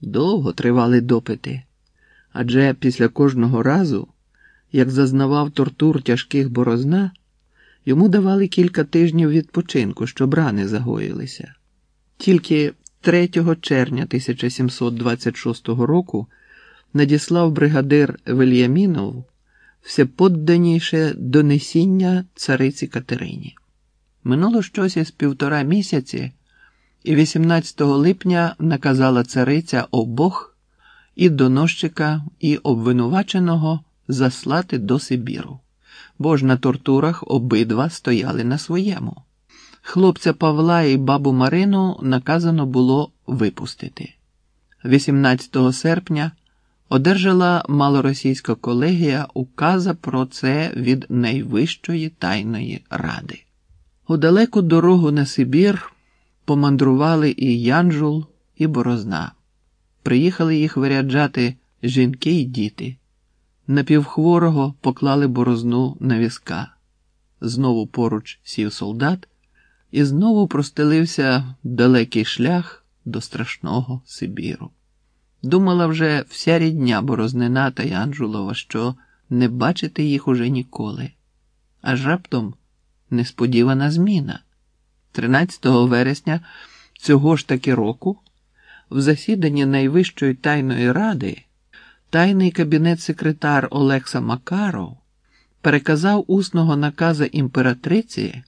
Довго тривали допити, адже після кожного разу, як зазнавав тортур тяжких борозна, йому давали кілька тижнів відпочинку, щоб рани загоїлися. Тільки 3 червня 1726 року надіслав бригадир Вельямінов всеподданіше донесіння цариці Катерині. Минуло щось із півтора місяці, і 18 липня наказала цариця обох і доносчика, і обвинуваченого заслати до Сибіру, бо ж на тортурах обидва стояли на своєму. Хлопця Павла і бабу Марину наказано було випустити. 18 серпня одержала малоросійська колегія указа про це від Найвищої тайної ради. У далеку дорогу на Сибір помандрували і Янжул, і Борозна. Приїхали їх виряджати жінки й діти. Напівхворого поклали борозну на візка. Знову поруч сів солдат, і знову простелився далекий шлях до страшного Сибіру. Думала вже вся рідня Борознина та Янжулова, що не бачити їх уже ніколи. Аж раптом несподівана зміна. 13 вересня цього ж таки року в засіданні Найвищої тайної ради тайний кабінет секретар Олекса Макаров переказав усного наказа імператриці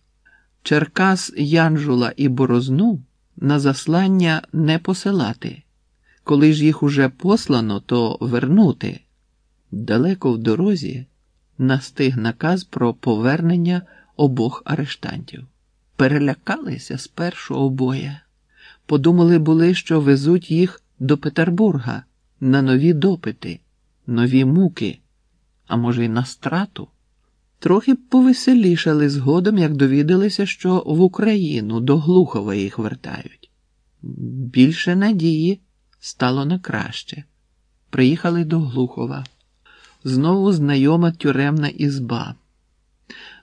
Черкас Янжула і Борозну на заслання не посилати. Коли ж їх уже послано, то вернути. Далеко в дорозі настиг наказ про повернення обох арештантів. Перелякалися спершу обоє. Подумали були, що везуть їх до Петербурга на нові допити, нові муки, а може, й на страту. Трохи повеселішали згодом, як довідалися, що в Україну до Глухова їх вертають. Більше надії стало на краще. Приїхали до Глухова. Знову знайома тюремна ізба,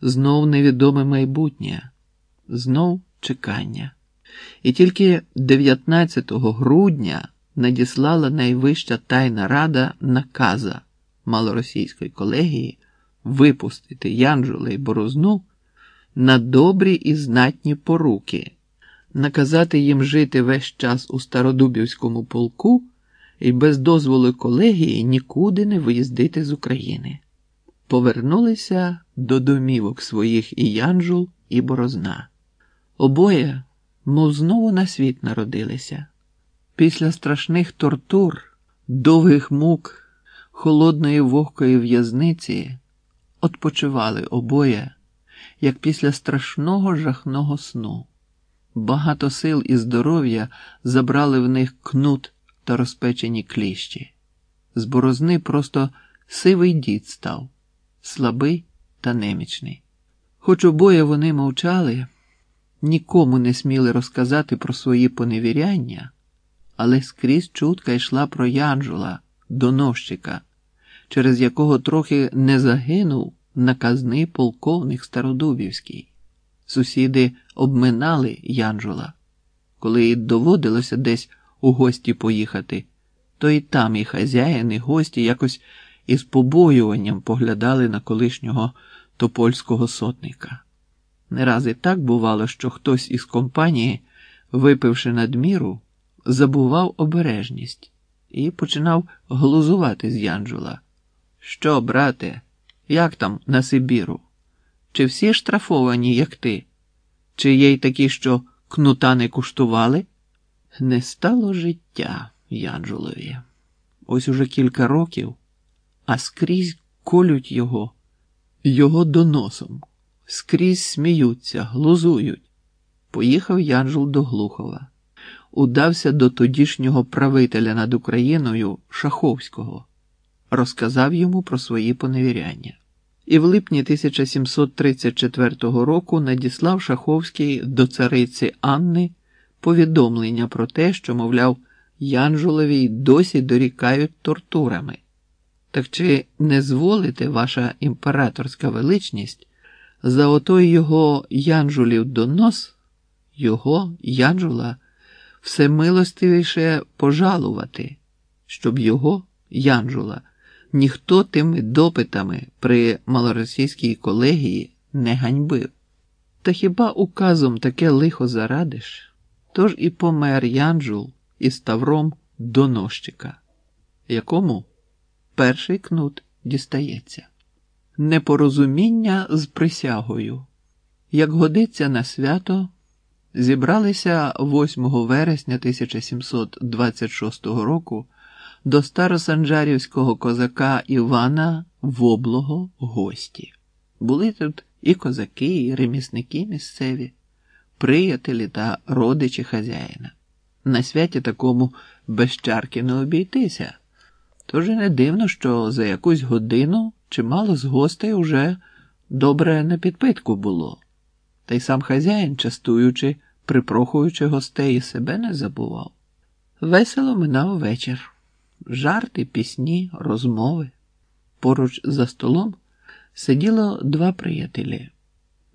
знов невідоме майбутнє, знов чекання. І тільки 19 грудня надіслала найвища тайна рада наказа малоросійської колегії випустити Янжула і Борозну на добрі і знатні поруки, наказати їм жити весь час у Стародубівському полку і без дозволу колегії нікуди не виїздити з України. Повернулися до домівок своїх і Янжул, і Борозна. Обоє, мов знову на світ народилися. Після страшних тортур, довгих мук, холодної вогкої в'язниці odpoczywали обоє, як після страшного жахного сну. Багато сил і здоров'я забрали в них кнут та розпечені кліщі. З борозни просто сивий дід став, слабий та немічний. Хоч обоє вони мовчали, нікому не сміли розказати про свої поневіряння, але скрізь чутка йшла про Янжула, доносчика, через якого трохи не загинув наказний полковник Стародубівський. Сусіди обминали Янжула. Коли доводилося десь у гості поїхати, то і там і хазяїни, і гості якось із побоюванням поглядали на колишнього топольського сотника. Не раз і так бувало, що хтось із компанії, випивши надміру, забував обережність і починав глузувати з Янджула. Що, брате, як там на Сибіру? Чи всі штрафовані, як ти? Чи є й такі, що кнута не куштували? Не стало життя Янджулові. Ось уже кілька років, а скрізь колють його, його доносом, скрізь сміються, глузують. Поїхав Янжул до Глухова, удався до тодішнього правителя над Україною Шаховського, розказав йому про свої поневіряння. І в липні 1734 року надіслав Шаховський до цариці Анни повідомлення про те, що, мовляв, Янжулові досі дорікають тортурами. Так чи не зволите ваша імператорська величність за отой його Янжулів донос, його Янжула, всемилостивіше пожалувати? щоб його, Янжула, ніхто тими допитами при малоросійській колегії не ганьбив. Та хіба указом таке лихо зарадиш? Тож і помер Янжул із тавром донощика, якому перший кнут дістається. Непорозуміння з присягою. Як годиться на свято, зібралися 8 вересня 1726 року до старосанджарівського козака Івана Воблого гості. Були тут і козаки, і ремісники місцеві, приятелі та родичі хазяїна. На святі такому без чарки не обійтися. Тож і не дивно, що за якусь годину чимало з гостей уже добре на підпитку було. Та й сам хазяїн, частуючи, припрохуючи гостей, і себе не забував. Весело минав вечір. Жарти, пісні, розмови. Поруч за столом сиділо два приятелі